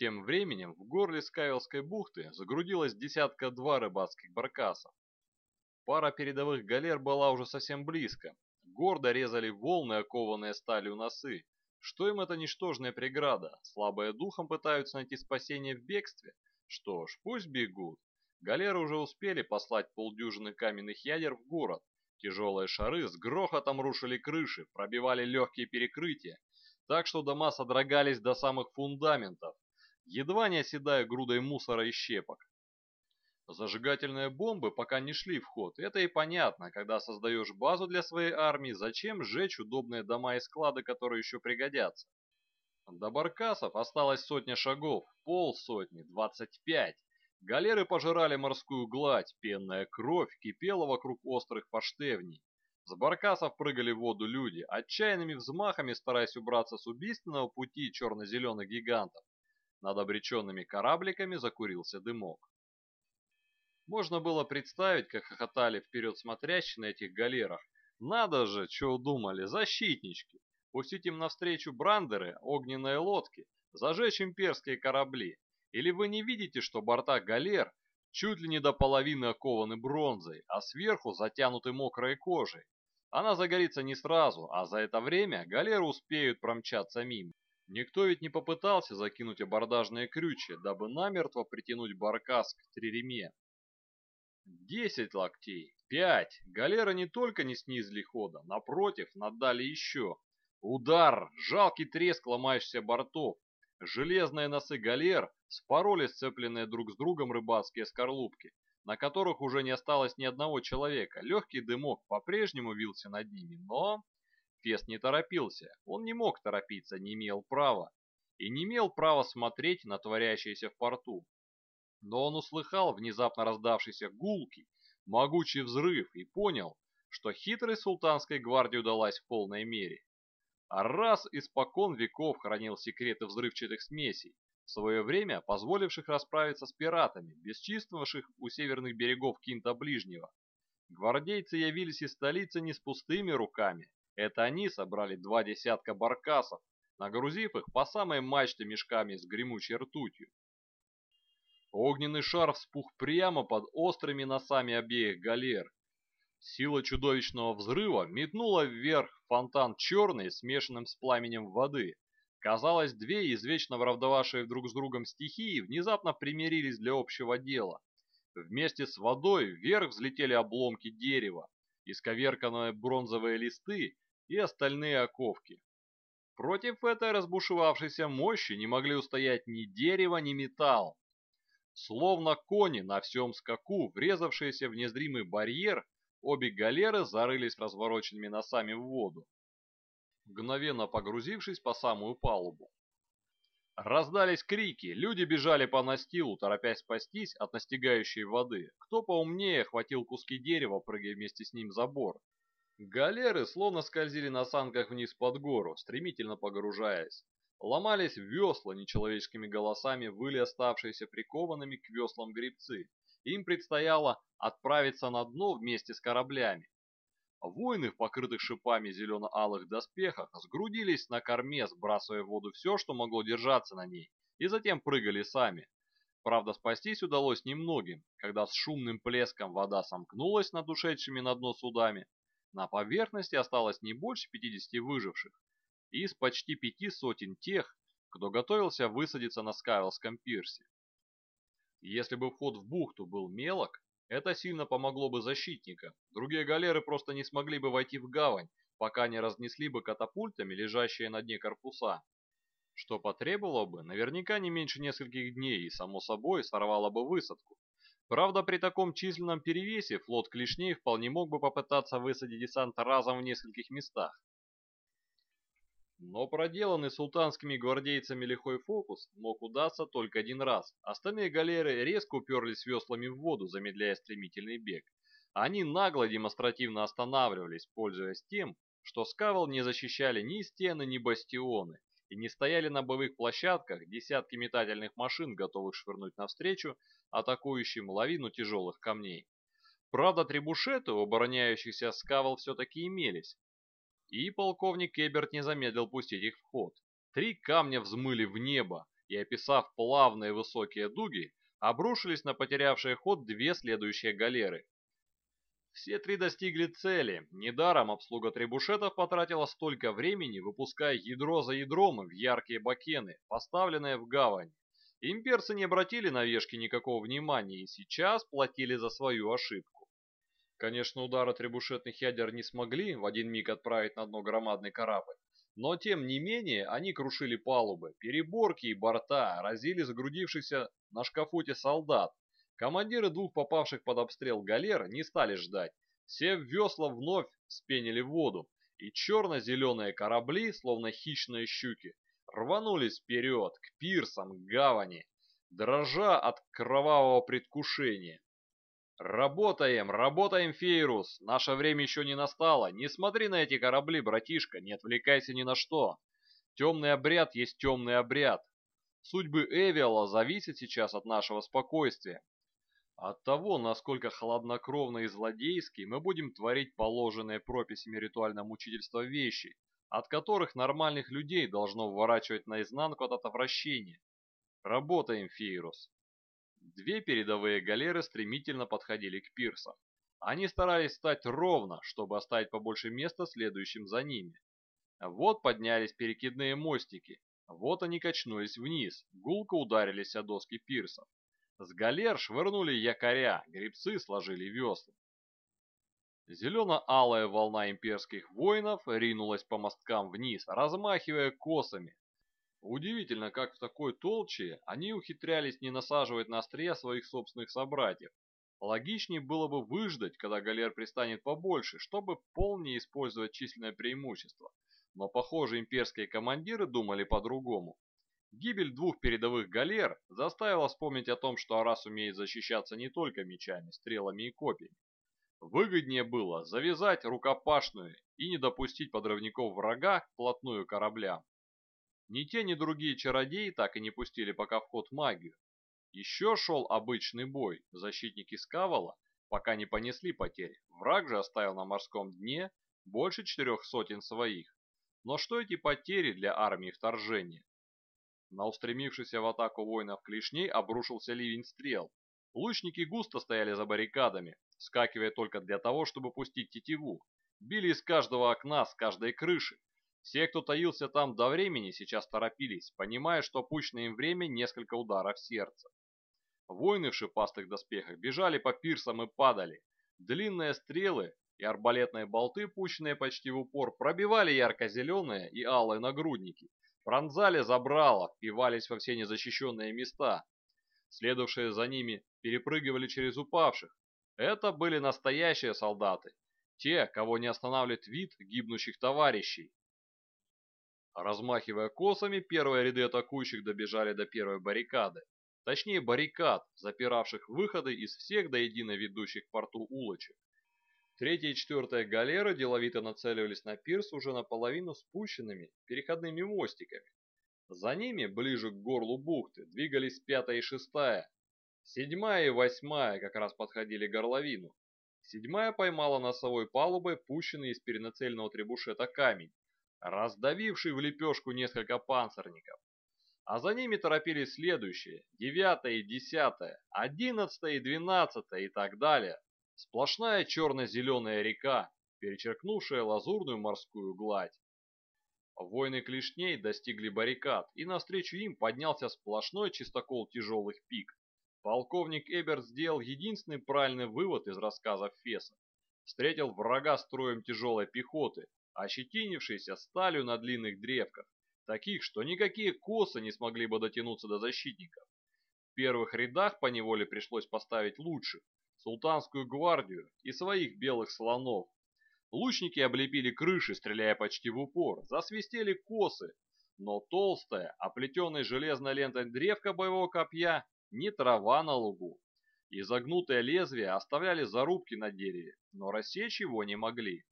Тем временем в горле Скавелской бухты загрудилось десятка-два рыбацких баркасов. Пара передовых галер была уже совсем близко. Гордо резали волны, окованные сталью носы. Что им это ничтожная преграда? Слабые духом пытаются найти спасение в бегстве? Что ж, пусть бегут. Галеры уже успели послать полдюжины каменных ядер в город. Тяжелые шары с грохотом рушили крыши, пробивали легкие перекрытия, так что дома содрогались до самых фундаментов, едва не оседая грудой мусора и щепок. Зажигательные бомбы пока не шли в ход, это и понятно, когда создаешь базу для своей армии, зачем сжечь удобные дома и склады, которые еще пригодятся. До баркасов осталось сотня шагов, полсотни, двадцать пять. Галеры пожирали морскую гладь, пенная кровь кипела вокруг острых форштевней. С баркасов прыгали в воду люди, отчаянными взмахами стараясь убраться с убийственного пути черно-зеленых гигантов. Над обреченными корабликами закурился дымок. Можно было представить, как хохотали вперед смотрящие на этих галерах. Надо же, что удумали, защитнички. Пустить им навстречу брандеры, огненные лодки, зажечь имперские корабли. Или вы не видите, что борта галер чуть ли не до половины окованы бронзой, а сверху затянуты мокрой кожей? Она загорится не сразу, а за это время галеры успеют промчаться мимо. Никто ведь не попытался закинуть абордажные крючья, дабы намертво притянуть баркас к триреме. Десять локтей, пять. Галеры не только не снизили хода, напротив, надали еще. Удар, жалкий треск ломающихся бортов. Железные носы галер спороли сцепленные друг с другом рыбацкие скорлупки, на которых уже не осталось ни одного человека. Легкий дымок по-прежнему вился над ними, но... Фест не торопился, он не мог торопиться, не имел права. И не имел права смотреть на творящееся в порту но он услыхал внезапно раздавшийся гулкий, могучий взрыв и понял, что хитрость султанской гвардии удалась в полной мере. А раз испокон веков хранил секреты взрывчатых смесей, в свое время позволивших расправиться с пиратами, бесчинствовавших у северных берегов Кинта Ближнего. Гвардейцы явились из столицы не с пустыми руками. Это они собрали два десятка баркасов, нагрузив их по самой мачте мешками с гремучей ртутью. Огненный шар вспух прямо под острыми носами обеих галер. Сила чудовищного взрыва метнула вверх фонтан черный, смешанным с пламенем воды. Казалось, две извечно враждовавшие друг с другом стихии внезапно примирились для общего дела. Вместе с водой вверх взлетели обломки дерева, исковерканные бронзовые листы и остальные оковки. Против этой разбушевавшейся мощи не могли устоять ни дерево, ни металл. Словно кони на всем скаку, врезавшиеся в незримый барьер, обе галеры зарылись развороченными носами в воду, мгновенно погрузившись по самую палубу. Раздались крики, люди бежали по настилу, торопясь спастись от настигающей воды. Кто поумнее хватил куски дерева, прыгая вместе с ним за борт. Галеры словно скользили на санках вниз под гору, стремительно погружаясь. Ломались весла нечеловеческими голосами, выли оставшиеся прикованными к веслам гребцы. Им предстояло отправиться на дно вместе с кораблями. Воины в покрытых шипами зелено-алых доспехах сгрудились на корме, сбрасывая в воду все, что могло держаться на ней, и затем прыгали сами. Правда, спастись удалось немногим, когда с шумным плеском вода сомкнулась над ушедшими на дно судами. На поверхности осталось не больше 50 выживших, из почти пяти сотен тех, кто готовился высадиться на Скайлском пирсе. Если бы вход в бухту был мелок, это сильно помогло бы защитникам. Другие галеры просто не смогли бы войти в гавань, пока не разнесли бы катапультами лежащие на дне корпуса. Что потребовало бы наверняка не меньше нескольких дней и, само собой, сорвало бы высадку. Правда, при таком численном перевесе флот клешней вполне мог бы попытаться высадить десант разом в нескольких местах. Но проделанный султанскими гвардейцами лихой фокус мог удаться только один раз. Остальные галеры резко уперлись веслами в воду, замедляя стремительный бег. Они нагло демонстративно останавливались, пользуясь тем, что скавал не защищали ни стены, ни бастионы, и не стояли на боевых площадках десятки метательных машин, готовых швырнуть навстречу атакующим лавину тяжелых камней. Правда, требушеты у обороняющихся скавал все-таки имелись, и полковник Эберт не замедлил пустить их в ход. Три камня взмыли в небо, и, описав плавные высокие дуги, обрушились на потерявшие ход две следующие галеры. Все три достигли цели. Недаром обслуга требушетов потратила столько времени, выпуская ядро за ядром в яркие бакены, поставленные в гавань. Имперцы не обратили на вешки никакого внимания и сейчас платили за свою ошибку. Конечно, удары требушетных ядер не смогли в один миг отправить на дно громадный корабль, но тем не менее они крушили палубы, переборки и борта, разили загрудившихся на шкафуте солдат, Командиры двух попавших под обстрел галер не стали ждать. Все весла вновь спенили воду, и черно-зеленые корабли, словно хищные щуки, рванулись вперед, к пирсам, к гавани, дрожа от кровавого предвкушения. «Работаем, работаем, Фейрус! Наше время еще не настало! Не смотри на эти корабли, братишка, не отвлекайся ни на что! Темный обряд есть темный обряд! Судьбы Эвиала зависят сейчас от нашего спокойствия, от того, насколько хладнокровно и злодейски мы будем творить положенные прописями ритуального мучительства вещи, от которых нормальных людей должно вворачивать наизнанку от отвращения. Работаем, Фейрус. Две передовые галеры стремительно подходили к пирсам. Они старались стать ровно, чтобы оставить побольше места следующим за ними. Вот поднялись перекидные мостики, вот они качнулись вниз, гулко ударились о доски пирсов. С галер швырнули якоря, гребцы сложили весла. Зелено-алая волна имперских воинов ринулась по мосткам вниз, размахивая косами. Удивительно, как в такой толче они ухитрялись не насаживать на острия своих собственных собратьев. Логичнее было бы выждать, когда галер пристанет побольше, чтобы полнее использовать численное преимущество. Но, похоже, имперские командиры думали по-другому. Гибель двух передовых галер заставила вспомнить о том, что Арас умеет защищаться не только мечами, стрелами и копьями. Выгоднее было завязать рукопашную и не допустить подрывников врага вплотную к кораблям. Ни те, ни другие чародеи так и не пустили пока в ход магию. Еще шел обычный бой, защитники Скавала пока не понесли потери, враг же оставил на морском дне больше четырех сотен своих. Но что эти потери для армии вторжения? На устремившихся в атаку воинов клешней обрушился ливень стрел. Лучники густо стояли за баррикадами, скакивая только для того, чтобы пустить тетиву. Били из каждого окна, с каждой крыши. Все, кто таился там до времени, сейчас торопились, понимая, что пущенное им время несколько ударов сердца. Воины в шипастых доспехах бежали по пирсам и падали. Длинные стрелы и арбалетные болты, пущенные почти в упор, пробивали ярко-зеленые и алые нагрудники, Пронзали забрало, впивались во все незащищенные места. Следовавшие за ними перепрыгивали через упавших. Это были настоящие солдаты, те, кого не останавливает вид гибнущих товарищей. Размахивая косами, первые ряды атакующих добежали до первой баррикады. Точнее баррикад, запиравших выходы из всех до едино ведущих к порту улочек. Третья и четвертая галера деловито нацеливались на пирс уже наполовину спущенными переходными мостиками. За ними, ближе к горлу бухты, двигались пятая и шестая. Седьмая и восьмая как раз подходили к горловину. Седьмая поймала носовой палубой пущенный из перенацеленного требушета камень, раздавивший в лепешку несколько панцирников. А за ними торопились следующие, девятая и десятая, одиннадцатая и двенадцатая и так далее. Сплошная черно-зеленая река, перечеркнувшая лазурную морскую гладь. Воины клешней достигли баррикад, и навстречу им поднялся сплошной чистокол тяжелых пик. Полковник Эберт сделал единственный правильный вывод из рассказов Феса. Встретил врага строем тяжелой пехоты, ощетинившейся сталью на длинных древках, таких, что никакие косы не смогли бы дотянуться до защитников. В первых рядах по неволе пришлось поставить лучших, султанскую гвардию и своих белых слонов. Лучники облепили крыши, стреляя почти в упор, засвистели косы, но толстая, оплетенная железной лентой древка боевого копья не трава на лугу. Изогнутые лезвия оставляли зарубки на дереве, но рассечь его не могли.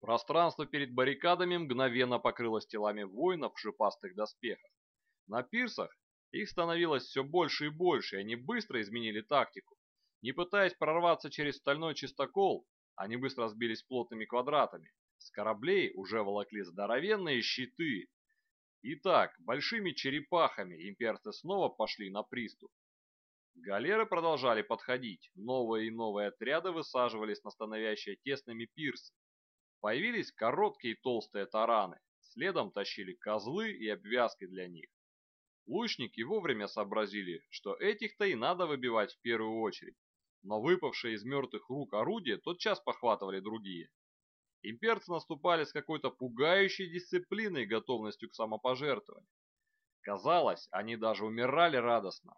Пространство перед баррикадами мгновенно покрылось телами воинов в шипастых доспехах. На пирсах их становилось все больше и больше, и они быстро изменили тактику. Не пытаясь прорваться через стальной чистокол, они быстро сбились плотными квадратами. С кораблей уже волокли здоровенные щиты. Итак, большими черепахами имперцы снова пошли на приступ. Галеры продолжали подходить, новые и новые отряды высаживались на становящие тесными пирсы. Появились короткие и толстые тараны, следом тащили козлы и обвязки для них. Лучники вовремя сообразили, что этих-то и надо выбивать в первую очередь, но выпавшие из мертвых рук орудия тотчас похватывали другие. Имперцы наступали с какой-то пугающей дисциплиной и готовностью к самопожертвованию. Казалось, они даже умирали радостно.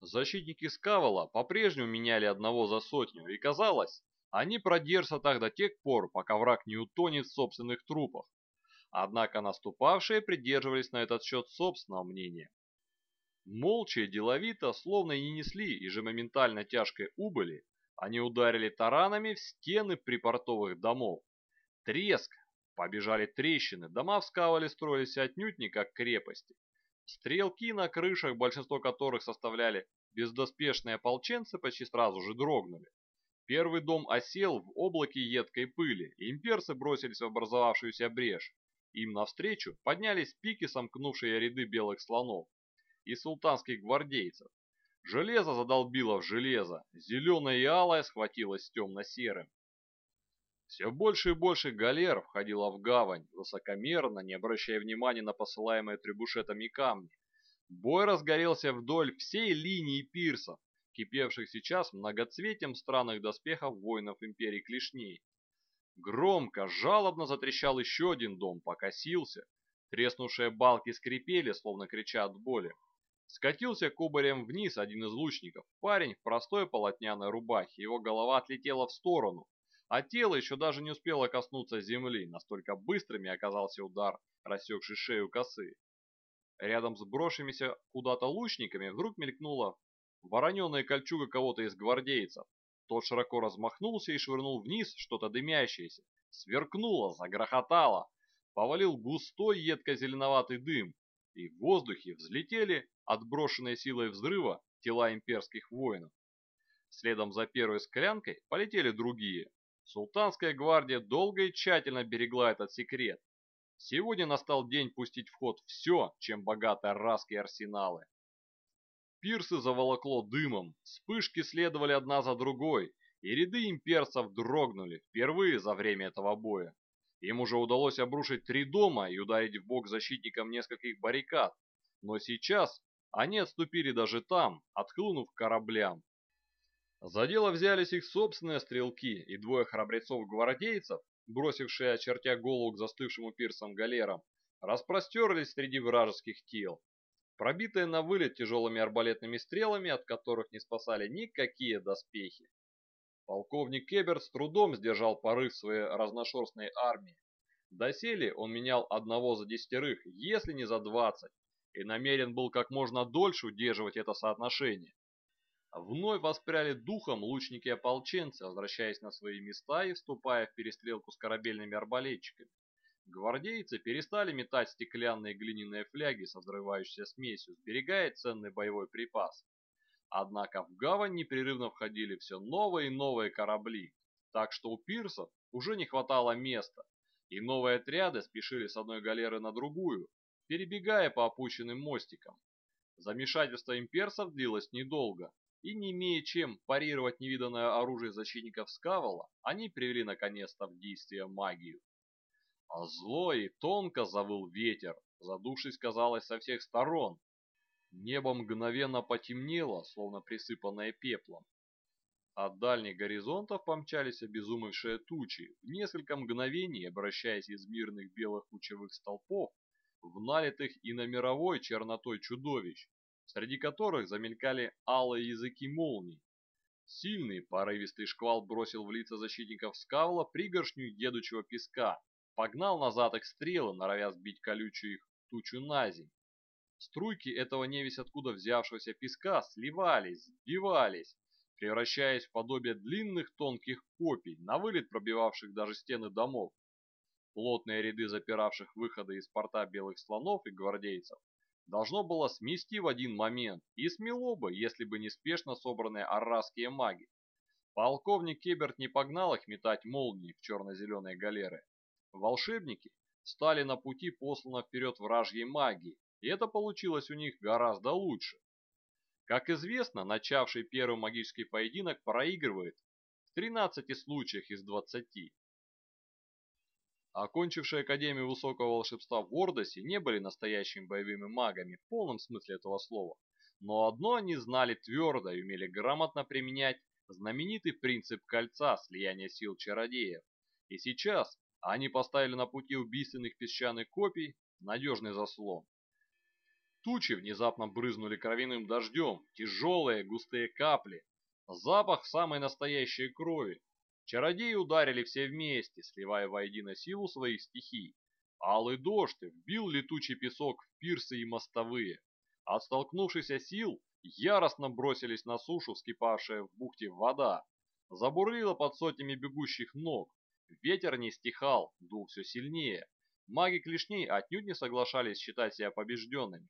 Защитники Скавала по-прежнему меняли одного за сотню, и казалось, они продержатся так до тех пор, пока враг не утонет в собственных трупах. Однако наступавшие придерживались на этот счет собственного мнения. Молча и деловито, словно и не несли ежемоментально тяжкой убыли, они ударили таранами в стены припортовых домов. Треск! Побежали трещины, дома в Скавале строились отнюдь не как крепости. Стрелки на крышах, большинство которых составляли бездоспешные ополченцы, почти сразу же дрогнули. Первый дом осел в облаке едкой пыли, и имперцы бросились в образовавшуюся брешь. Им навстречу поднялись пики, сомкнувшие ряды белых слонов и султанских гвардейцев. Железо задолбило в железо, зеленое и алое схватилось с темно-серым. Все больше и больше галер входило в гавань, высокомерно, не обращая внимания на посылаемые требушетами камни. Бой разгорелся вдоль всей линии пирсов, кипевших сейчас многоцветием странных доспехов воинов империи клешней. Громко, жалобно затрещал еще один дом, покосился. Треснувшие балки скрипели, словно крича от боли. Скатился кубарем вниз один из лучников, парень в простой полотняной рубахе, его голова отлетела в сторону, а тело еще даже не успело коснуться земли, настолько быстрыми оказался удар, рассекший шею косы. Рядом с брошенными куда-то лучниками вдруг мелькнула вороненая кольчуга кого-то из гвардейцев. Тот широко размахнулся и швырнул вниз что-то дымящееся. Сверкнуло, загрохотало, повалил густой едко-зеленоватый дым, и в воздухе взлетели отброшенные силой взрыва тела имперских воинов. Следом за первой склянкой полетели другие. Султанская гвардия долго и тщательно берегла этот секрет. Сегодня настал день пустить в ход все, чем богаты аррасские арсеналы. Пирсы заволокло дымом, вспышки следовали одна за другой, и ряды имперцев дрогнули впервые за время этого боя. Им уже удалось обрушить три дома и ударить в бок защитникам нескольких баррикад, но сейчас они отступили даже там, отхлынув к кораблям. За дело взялись их собственные стрелки и двое храбрецов-гвардейцев, бросившие, очертя голову к застывшему пирсам галерам, распростерлись среди вражеских тел, пробитые на вылет тяжелыми арбалетными стрелами, от которых не спасали никакие доспехи. Полковник Кеберт с трудом сдержал порыв своей разношерстной армии. Доселе он менял одного за десятерых, если не за двадцать, и намерен был как можно дольше удерживать это соотношение. Вновь воспряли духом лучники-ополченцы, возвращаясь на свои места и вступая в перестрелку с корабельными арбалетчиками. Гвардейцы перестали метать стеклянные глиняные фляги со взрывающейся смесью, сберегая ценный боевой припас. Однако в гавань непрерывно входили все новые и новые корабли, так что у пирсов уже не хватало места, и новые отряды спешили с одной галеры на другую, перебегая по опущенным мостикам. Замешательство имперцев длилось недолго, и не имея чем парировать невиданное оружие защитников Скавала, они привели наконец-то в действие магию. А зло и тонко завыл ветер, задувшись, казалось, со всех сторон. Небо мгновенно потемнело, словно присыпанное пеплом. От дальних горизонтов помчались обезумевшие тучи, в несколько мгновений обращаясь из мирных белых лучевых столпов в налитых и на мировой чернотой чудовищ, среди которых замелькали алые языки молний. Сильный порывистый шквал бросил в лица защитников Скавла пригоршню едучего песка, погнал назад их стрелы, норовя сбить колючую их тучу на земь. Струйки этого невесть откуда взявшегося песка сливались, сбивались, превращаясь в подобие длинных тонких копий, на вылет пробивавших даже стены домов. Плотные ряды запиравших выходы из порта белых слонов и гвардейцев должно было смести в один момент и смело бы, если бы не спешно собранные аррасские маги. Полковник Кеберт не погнал их метать молнии в черно-зеленые галеры. Волшебники стали на пути послана вперед вражьей магии, и это получилось у них гораздо лучше. Как известно, начавший первый магический поединок проигрывает в 13 случаях из 20. Окончившие Академию Высокого Волшебства в Ордосе не были настоящими боевыми магами в полном смысле этого слова, но одно они знали твердо и умели грамотно применять знаменитый принцип кольца слияния сил чародеев. И сейчас они поставили на пути убийственных песчаных копий надежный заслон. Тучи внезапно брызнули кровяным дождем, тяжелые густые капли, запах самой настоящей крови. Чародеи ударили все вместе, сливая воедино силу своих стихий. Алый дождь вбил летучий песок в пирсы и мостовые. От столкнувшихся сил яростно бросились на сушу вскипавшая в бухте вода. Забурлила под сотнями бегущих ног. Ветер не стихал, дул все сильнее. Маги клешней отнюдь не соглашались считать себя побежденными.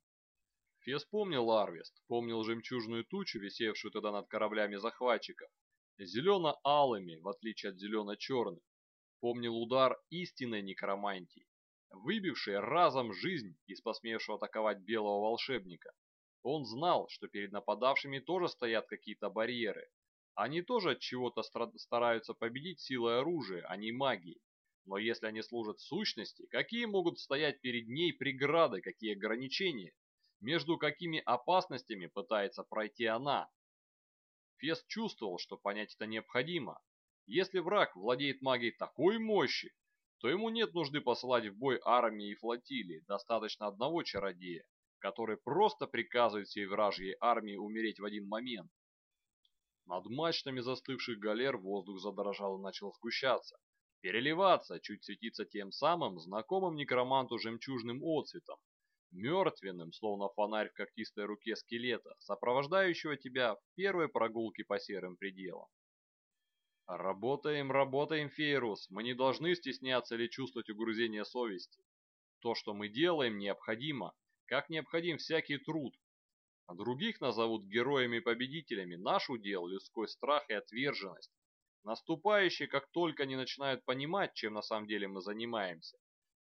Фес помнил Арвест, помнил жемчужную тучу, висевшую тогда над кораблями захватчиков, зелено-алыми, в отличие от зелено-черных. Помнил удар истинной некромантии, выбивший разом жизнь из посмевшего атаковать белого волшебника. Он знал, что перед нападавшими тоже стоят какие-то барьеры. Они тоже от чего-то стараются победить силой оружия, а не магией. Но если они служат сущности, какие могут стоять перед ней преграды, какие ограничения? Между какими опасностями пытается пройти она? Фес чувствовал, что понять это необходимо. Если враг владеет магией такой мощи, то ему нет нужды посылать в бой армии и флотилии, достаточно одного чародея, который просто приказывает всей вражьей армии умереть в один момент. Над мачтами застывших галер воздух задрожал и начал сгущаться, переливаться, чуть светиться тем самым знакомым некроманту жемчужным отцветом, мертвенным, словно фонарь в когтистой руке скелета, сопровождающего тебя в первой прогулке по серым пределам. Работаем, работаем, Фейрус. Мы не должны стесняться или чувствовать угрызение совести. То, что мы делаем, необходимо, как необходим всякий труд. А других назовут героями и победителями. Наш удел – людской страх и отверженность. Наступающие, как только они начинают понимать, чем на самом деле мы занимаемся.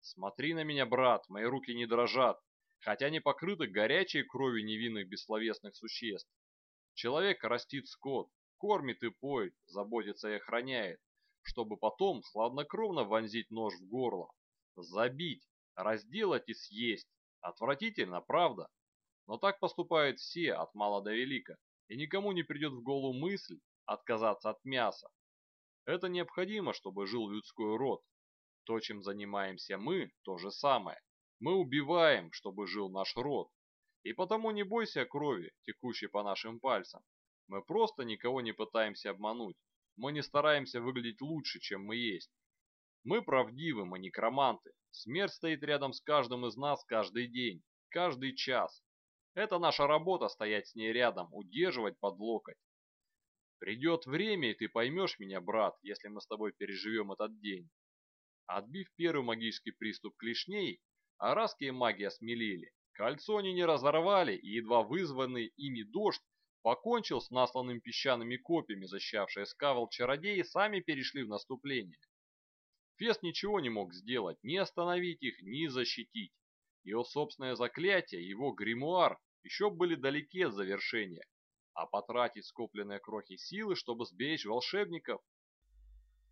Смотри на меня, брат, мои руки не дрожат, хотя не покрыты горячей кровью невинных бессловесных существ. Человек растит скот, кормит и поет, заботится и охраняет, чтобы потом хладнокровно вонзить нож в горло, забить, разделать и съесть. Отвратительно, правда? Но так поступают все от мала до велика, и никому не придет в голову мысль отказаться от мяса. Это необходимо, чтобы жил людской род. То, чем занимаемся мы, то же самое. Мы убиваем, чтобы жил наш род. И потому не бойся крови, текущей по нашим пальцам. Мы просто никого не пытаемся обмануть. Мы не стараемся выглядеть лучше, чем мы есть. Мы правдивы, мы некроманты. Смерть стоит рядом с каждым из нас каждый день, каждый час. Это наша работа стоять с ней рядом, удерживать под локоть. Придет время, и ты поймешь меня, брат, если мы с тобой переживем этот день. Отбив первый магический приступ клешней, арасские маги осмелели. Кольцо они не разорвали, и едва вызванный ими дождь покончил с насланными песчаными копьями, защищавшие скавал чародеи, сами перешли в наступление. Фес ничего не мог сделать, ни остановить их, ни защитить. Его собственное заклятие, его гримуар еще были далеки от завершения, а потратить скопленные крохи силы, чтобы сберечь волшебников.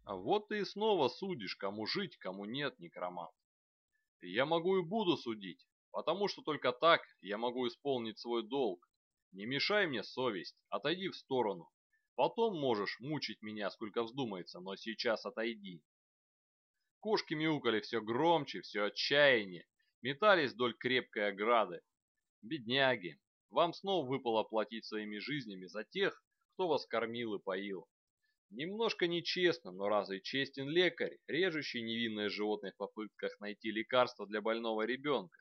Вот ты и снова судишь, кому жить, кому нет, некромант. Я могу и буду судить, потому что только так я могу исполнить свой долг, не мешай мне, совесть, отойди в сторону. Потом можешь мучить меня, сколько вздумается, но сейчас отойди. Кошки мяукали все громче, все отчаяние, метались вдоль крепкой ограды. Бедняги, вам снова выпало платить своими жизнями за тех, кто вас кормил и поил. Немножко нечестно, но разве честен лекарь, режущий невинное животное в попытках найти лекарство для больного ребенка?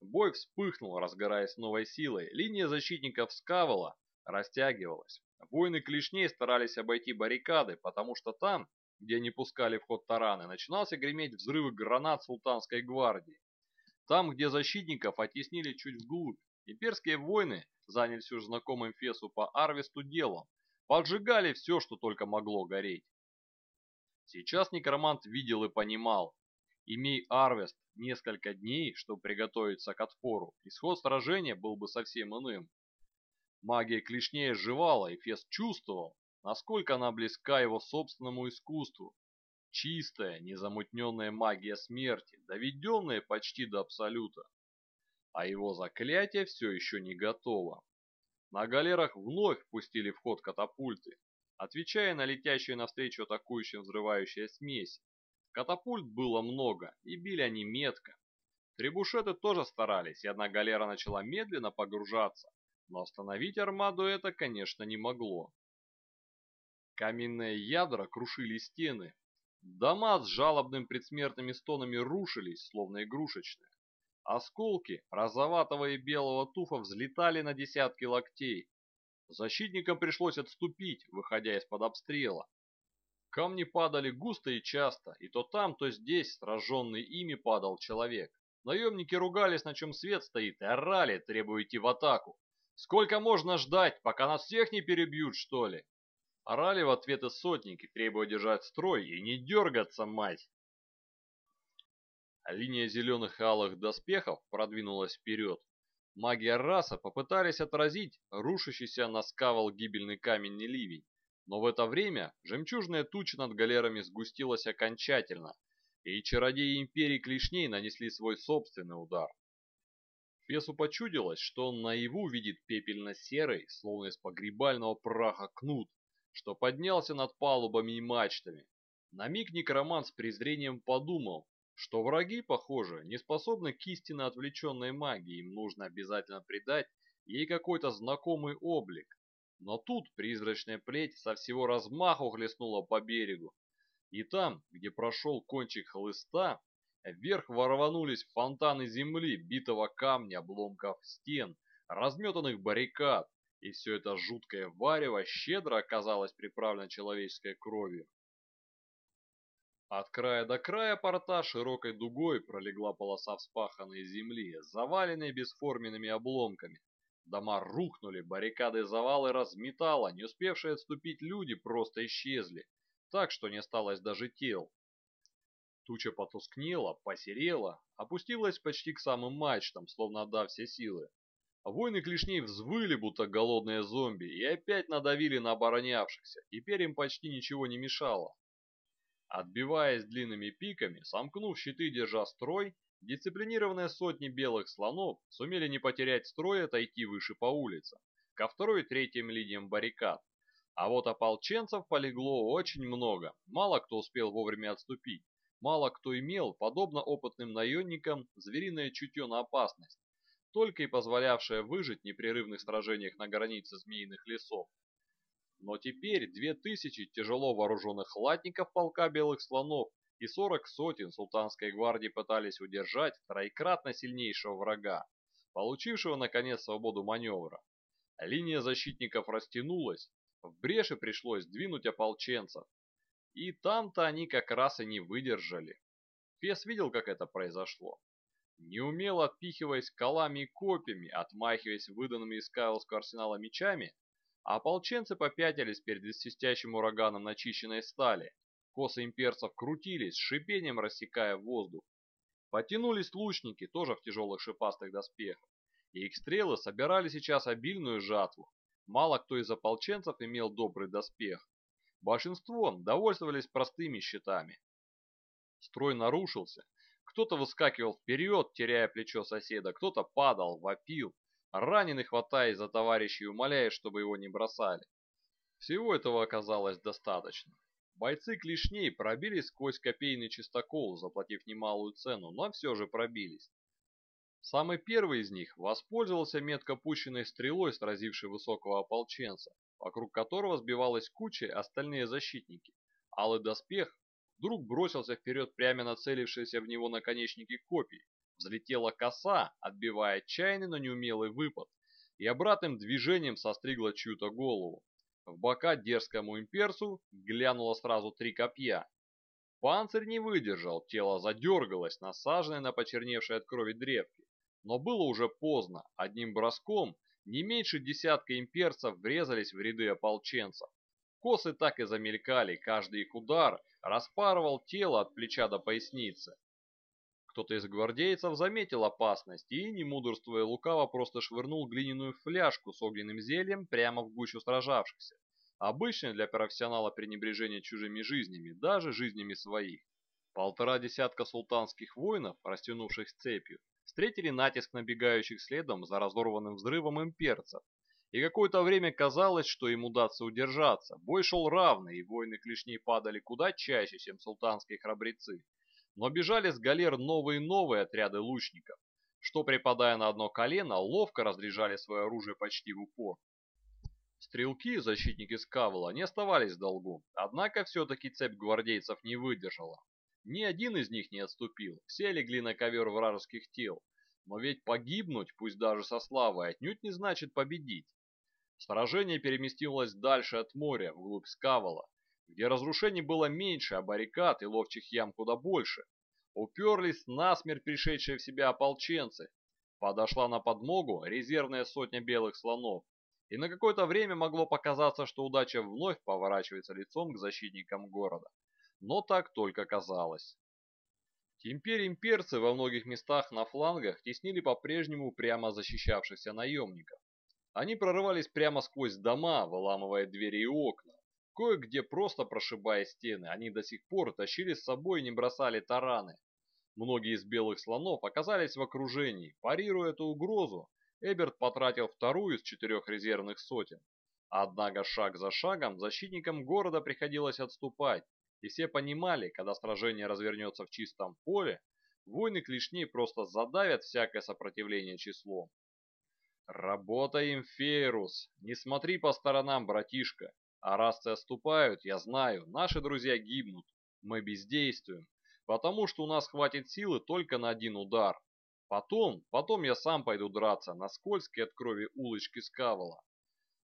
Бой вспыхнул, разгораясь новой силой. Линия защитников Скавола растягивалась. Воины клешней старались обойти баррикады, потому что там, где они пускали в ход тараны, начинался греметь взрывы гранат султанской гвардии. Там, где защитников оттеснили чуть вглубь, имперские воины занялись уже знакомым Фесу по Арвесту делом, поджигали все, что только могло гореть. Сейчас некромант видел и понимал. Имей Арвест несколько дней, чтобы приготовиться к отпору, исход сражения был бы совсем иным. Магия клешней оживала, и Фес чувствовал, насколько она близка его собственному искусству. Чистая, незамутненная магия смерти, доведенная почти до абсолюта. А его заклятие все еще не готово. На галерах вновь пустили в ход катапульты, отвечая на летящую навстречу атакующим взрывающие смеси. Катапульт было много, и били они метко. Требушеты тоже старались, и одна галера начала медленно погружаться, но остановить армаду это, конечно, не могло. Каменные ядра крушили стены. Дома с жалобным предсмертными стонами рушились, словно игрушечные. Осколки розоватого и белого туфа взлетали на десятки локтей. Защитникам пришлось отступить, выходя из-под обстрела. Камни падали густо и часто, и то там, то здесь, сраженный ими, падал человек. Наемники ругались, на чем свет стоит, и орали, требуя идти в атаку. «Сколько можно ждать, пока нас всех не перебьют, что ли?» Орали в ответ и сотники, требуя держать строй и не дергаться, мать. Линия зеленых и алых доспехов продвинулась вперед. Маги раса попытались отразить рушащийся на скавал гибельный каменный ливень, но в это время жемчужная туча над галерами сгустилась окончательно, и чародеи Империи Клешней нанесли свой собственный удар. Фесу почудилось, что он наяву видит пепельно-серый, словно из погребального праха кнут, что поднялся над палубами и мачтами. На миг некромант с презрением подумал, что враги, похоже, не способны к истинно отвлеченной магии, им нужно обязательно придать ей какой-то знакомый облик. Но тут призрачная плеть со всего размаху хлестнула по берегу, и там, где прошел кончик хлыста, вверх ворванулись фонтаны земли, битого камня, обломков стен, разметанных баррикад, и все это жуткое варево щедро оказалось приправлено человеческой кровью. От края до края порта широкой дугой пролегла полоса вспаханной земли, заваленной бесформенными обломками. Дома рухнули, баррикады и завалы разметало, не успевшие отступить люди просто исчезли, так что не осталось даже тел. Туча потускнела, посерела, опустилась почти к самым мачтам, словно отдав все силы. Воины клешней взвыли, будто голодные зомби, и опять надавили на оборонявшихся. Теперь им почти ничего не мешало. Отбиваясь длинными пиками, сомкнув щиты, держа строй, дисциплинированные сотни белых слонов сумели не потерять строй отойти выше по улице, ко второй и третьим линиям баррикад. А вот ополченцев полегло очень много, мало кто успел вовремя отступить, мало кто имел, подобно опытным наемникам, звериное чутье на опасность, только и позволявшее выжить в непрерывных сражениях на границе змеиных лесов. Но теперь две тысячи тяжело вооруженных латников полка белых слонов и сорок сотен султанской гвардии пытались удержать троекратно сильнейшего врага, получившего наконец свободу маневра. Линия защитников растянулась, в бреши пришлось двинуть ополченцев. И там-то они как раз и не выдержали. Фес видел, как это произошло. Неумело отпихиваясь колами и копьями, отмахиваясь выданными из Кайлского арсенала мечами, а ополченцы попятились перед свистящим ураганом начищенной стали. Косы имперцев крутились, с шипением рассекая воздух. Потянулись лучники, тоже в тяжелых шипастых доспехах, и их стрелы собирали сейчас обильную жатву. Мало кто из ополченцев имел добрый доспех. Большинство довольствовались простыми щитами. Строй нарушился. Кто-то выскакивал вперед, теряя плечо соседа, кто-то падал, вопил, Раненый хватаясь за товарищей, умоляя, чтобы его не бросали. Всего этого оказалось достаточно. Бойцы клешней пробились сквозь копейный чистокол, заплатив немалую цену, но все же пробились. Самый первый из них воспользовался метко пущенной стрелой, сразившей высокого ополченца, вокруг которого сбивалась куча остальные защитники. Алый доспех вдруг бросился вперед, прямо нацелившиеся в него наконечники копий, Взлетела коса, отбивая отчаянный, но неумелый выпад, и обратным движением состригла чью-то голову. В бока дерзкому имперцу глянуло сразу три копья. Панцирь не выдержал, тело задергалось, насаженное на почерневшей от крови древки. Но было уже поздно, одним броском не меньше десятка имперцев врезались в ряды ополченцев. Косы так и замелькали, каждый их удар распарывал тело от плеча до поясницы. Кто-то из гвардейцев заметил опасность и, не мудрствуя лукаво, просто швырнул глиняную фляжку с огненным зельем прямо в гущу сражавшихся. Обычное для профессионала пренебрежение чужими жизнями, даже жизнями своих. Полтора десятка султанских воинов, растянувших цепью, встретили натиск набегающих следом за разорванным взрывом имперцев. И какое-то время казалось, что им удастся удержаться. Бой шел равный, и воины клешней падали куда чаще, чем султанские храбрецы но бежали с галер новые новые отряды лучников, что, припадая на одно колено, ловко разряжали свое оружие почти в упор. Стрелки, защитники Скавла, не оставались в долгу, однако все-таки цепь гвардейцев не выдержала. Ни один из них не отступил, все легли на ковер вражеских тел, но ведь погибнуть, пусть даже со славой, отнюдь не значит победить. Сражение переместилось дальше от моря, вглубь Скавала, где разрушений было меньше, а баррикад и ловчих ям куда больше. Уперлись насмерть пришедшие в себя ополченцы. Подошла на подмогу резервная сотня белых слонов. И на какое-то время могло показаться, что удача вновь поворачивается лицом к защитникам города. Но так только казалось. Теперь имперцы во многих местах на флангах теснили по-прежнему прямо защищавшихся наемников. Они прорывались прямо сквозь дома, выламывая двери и окна. Кое-где просто прошибая стены, они до сих пор тащили с собой и не бросали тараны. Многие из белых слонов оказались в окружении. Парируя эту угрозу, Эберт потратил вторую из четырех резервных сотен. Однако шаг за шагом защитникам города приходилось отступать, и все понимали, когда сражение развернется в чистом поле, войны клешней просто задавят всякое сопротивление числом. «Работаем, Фейрус! Не смотри по сторонам, братишка!» А раз отступают, я знаю, наши друзья гибнут. Мы бездействуем, потому что у нас хватит силы только на один удар. Потом, потом я сам пойду драться на скользкие от крови улочки Скавола.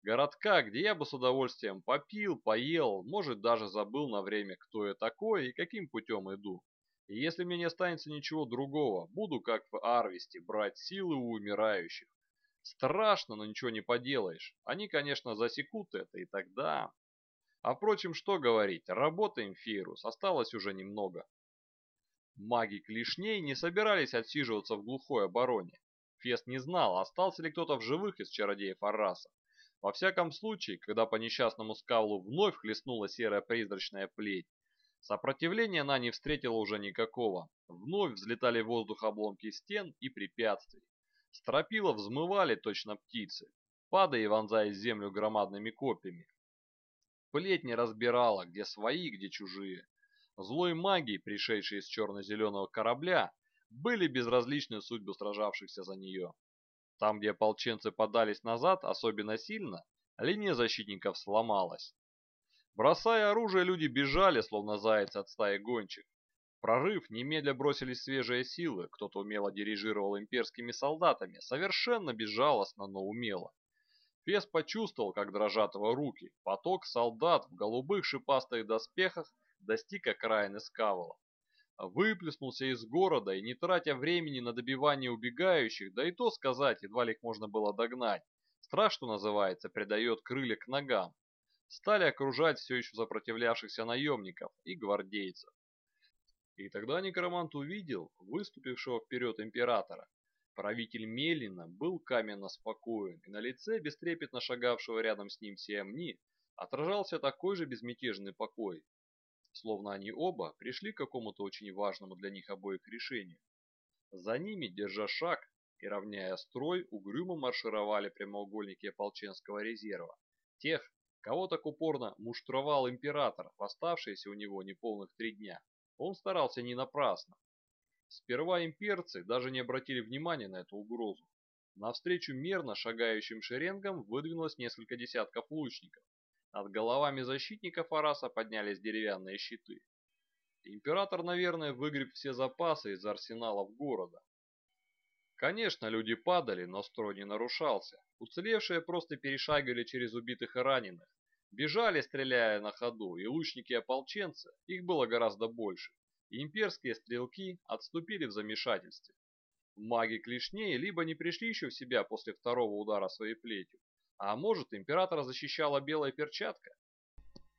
Городка, где я бы с удовольствием попил, поел, может даже забыл на время, кто я такой и каким путем иду. И если мне не останется ничего другого, буду, как в Арвесте, брать силы у умирающих. Страшно, но ничего не поделаешь. Они, конечно, засекут это, и тогда... А впрочем, что говорить, работаем, Фейрус, осталось уже немного. Маги клешней не собирались отсиживаться в глухой обороне. Фест не знал, остался ли кто-то в живых из чародеев Арраса. Во всяком случае, когда по несчастному скалу вновь хлестнула серая призрачная плеть, сопротивления она не встретила уже никакого. Вновь взлетали в воздух обломки стен и препятствий. Стропила взмывали точно птицы, падая и вонзаясь в землю громадными копьями. Плеть не разбирала, где свои, где чужие. Злой магии, пришедшие из черно-зеленого корабля, были безразличны судьбы сражавшихся за нее. Там, где ополченцы подались назад особенно сильно, линия защитников сломалась. Бросая оружие, люди бежали, словно зайцы от стаи гончих прорыв немедля бросились свежие силы, кто-то умело дирижировал имперскими солдатами, совершенно безжалостно, но умело. Фес почувствовал, как дрожат его руки. Поток солдат в голубых шипастых доспехах достиг окраины Скавола. Выплеснулся из города и, не тратя времени на добивание убегающих, да и то сказать, едва ли их можно было догнать, страх, что называется, придает крылья к ногам, стали окружать все еще сопротивлявшихся наемников и гвардейцев. И тогда некромант увидел выступившего вперед императора. Правитель Мелина был каменно спокоен, и на лице бестрепетно шагавшего рядом с ним Сиамни отражался такой же безмятежный покой, словно они оба пришли к какому-то очень важному для них обоих решению. За ними, держа шаг и равняя строй, угрюмо маршировали прямоугольники ополченского резерва, тех, кого так упорно муштровал император, оставшиеся у него неполных три дня. Он старался не напрасно. Сперва имперцы даже не обратили внимания на эту угрозу. Навстречу мерно шагающим шеренгам выдвинулось несколько десятков лучников. Над головами защитников Араса поднялись деревянные щиты. Император, наверное, выгреб все запасы из арсеналов города. Конечно, люди падали, но строй не нарушался. Уцелевшие просто перешагивали через убитых и раненых, Бежали, стреляя на ходу, и лучники-ополченцы, их было гораздо больше, и имперские стрелки отступили в замешательстве. Маги клешней либо не пришли еще в себя после второго удара своей плетью, а может императора защищала белая перчатка?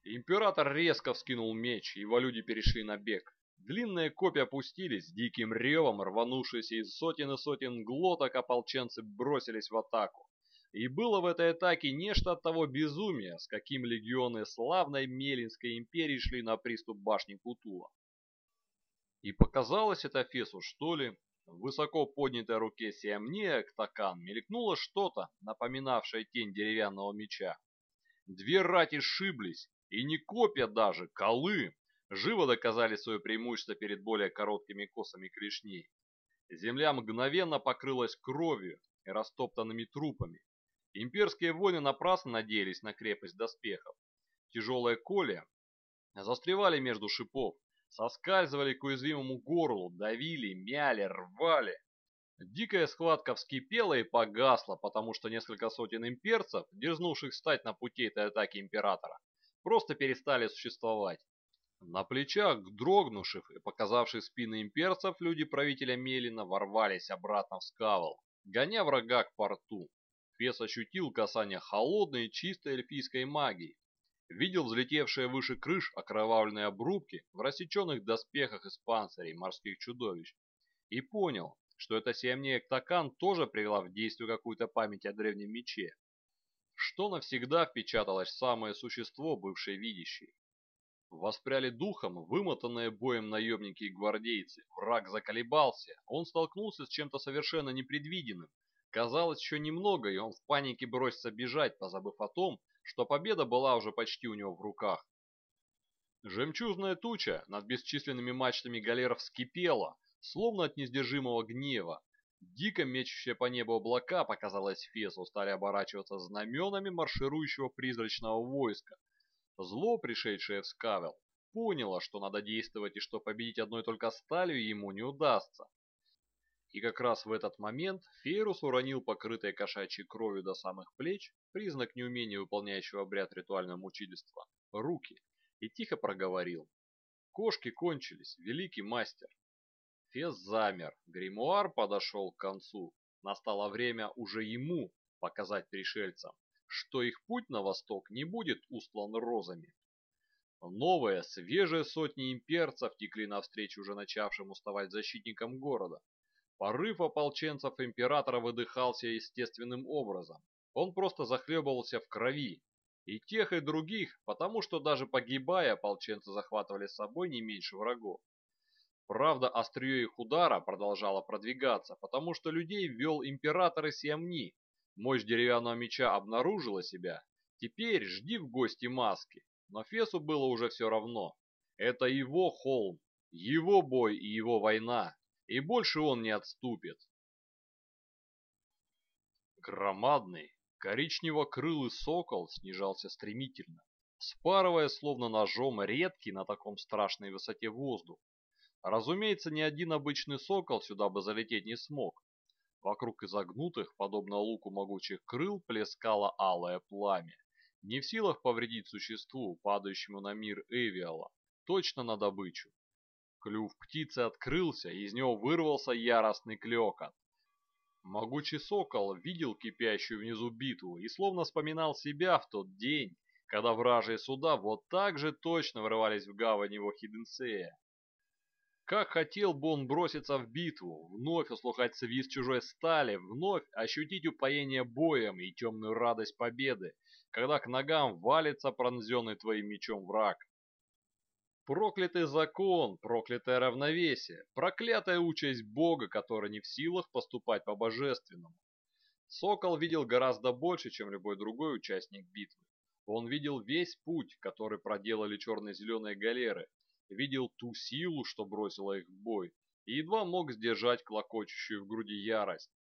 Император резко вскинул меч, его люди перешли на бег. Длинные копья опустились, диким ревом рванувшиеся из сотен и сотен глоток ополченцы бросились в атаку. И было в этой атаке нечто от того безумия, с каким легионы славной Мелинской империи шли на приступ башни Кутула. И показалось это Фесу, что ли, в высоко поднятой руке Сиамнея Ктакан мелькнуло что-то, напоминавшее тень деревянного меча. Две рати сшиблись, и не копья даже, колы, живо доказали свое преимущество перед более короткими косами клешней. Земля мгновенно покрылась кровью и растоптанными трупами. Имперские воины напрасно надеялись на крепость доспехов. Тяжелые колья застревали между шипов, соскальзывали к уязвимому горлу, давили, мяли, рвали. Дикая схватка вскипела и погасла, потому что несколько сотен имперцев, дерзнувших встать на пути этой атаки императора, просто перестали существовать. На плечах дрогнувших и показавших спины имперцев люди правителя Мелина ворвались обратно в скавал, гоня врага к порту. Фес ощутил касание холодной чистой эльфийской магии, видел взлетевшие выше крыш окровавленные обрубки в рассеченных доспехах из панцирей морских чудовищ и понял, что эта Сиамнея Ктакан тоже привела в действие какую-то память о древнем мече, что навсегда впечаталось в самое существо бывшей видящей. Воспряли духом вымотанные боем наемники и гвардейцы. Враг заколебался, он столкнулся с чем-то совершенно непредвиденным. Казалось, еще немного, и он в панике бросится бежать, позабыв о том, что победа была уже почти у него в руках. Жемчужная туча над бесчисленными мачтами галеров вскипела, словно от несдержимого гнева. Дико мечущие по небу облака, показалось Фесу, стали оборачиваться знаменами марширующего призрачного войска. Зло, пришедшее в Скавел, поняло, что надо действовать и что победить одной только сталью ему не удастся. И как раз в этот момент Фейрус уронил покрытые кошачьей кровью до самых плеч, признак неумения выполняющего обряд ритуального мучительства, руки, и тихо проговорил. Кошки кончились, великий мастер. Фес замер, гримуар подошел к концу. Настало время уже ему показать пришельцам, что их путь на восток не будет устлан розами. Новые, свежие сотни имперцев текли навстречу уже начавшим уставать защитникам города. Порыв ополченцев императора выдыхался естественным образом. Он просто захлебывался в крови. И тех, и других, потому что даже погибая, ополченцы захватывали с собой не меньше врагов. Правда, острие их удара продолжало продвигаться, потому что людей ввел император из Сиамни. Мощь деревянного меча обнаружила себя. Теперь жди в гости маски. Но Фесу было уже все равно. Это его холм, его бой и его война и больше он не отступит. Громадный, коричнево-крылый сокол снижался стремительно, спарывая словно ножом редкий на таком страшной высоте воздух. Разумеется, ни один обычный сокол сюда бы залететь не смог. Вокруг изогнутых, подобно луку могучих крыл, плескало алое пламя, не в силах повредить существу, падающему на мир Эвиала, точно на добычу. Клюв птицы открылся, и из него вырвался яростный клёкот. Могучий сокол видел кипящую внизу битву и словно вспоминал себя в тот день, когда вражьи суда вот так же точно врывались в гавань его Хиденсея. Как хотел бы он броситься в битву, вновь услыхать свист чужой стали, вновь ощутить упоение боем и темную радость победы, когда к ногам валится пронзенный твоим мечом враг. Проклятый закон, проклятое равновесие, проклятая участь Бога, который не в силах поступать по-божественному. Сокол видел гораздо больше, чем любой другой участник битвы. Он видел весь путь, который проделали черно-зеленые галеры, видел ту силу, что бросила их в бой, и едва мог сдержать клокочущую в груди ярость.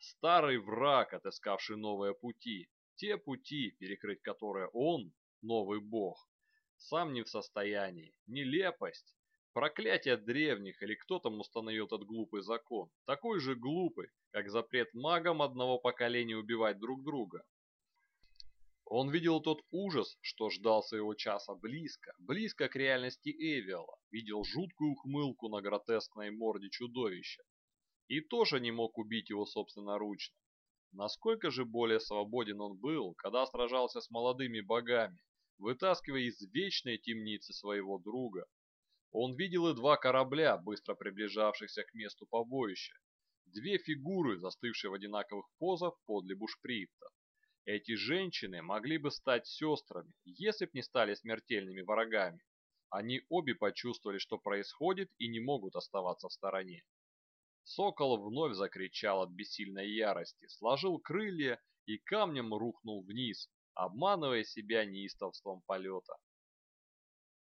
Старый враг, отыскавший новые пути, те пути, перекрыть которые он, новый бог, сам не в состоянии. Нелепость. Проклятие древних или кто там установил этот глупый закон, такой же глупый, как запрет магам одного поколения убивать друг друга. Он видел тот ужас, что ждал своего часа близко, близко к реальности Эвиала, видел жуткую ухмылку на гротескной морде чудовища. И тоже не мог убить его собственноручно. Насколько же более свободен он был, когда сражался с молодыми богами, вытаскивая из вечной темницы своего друга. Он видел и два корабля, быстро приближавшихся к месту побоища. Две фигуры, застывшие в одинаковых позах подле бушпритта. Эти женщины могли бы стать сестрами, если б не стали смертельными врагами. Они обе почувствовали, что происходит, и не могут оставаться в стороне. Сокол вновь закричал от бессильной ярости, сложил крылья и камнем рухнул вниз, обманывая себя неистовством полета.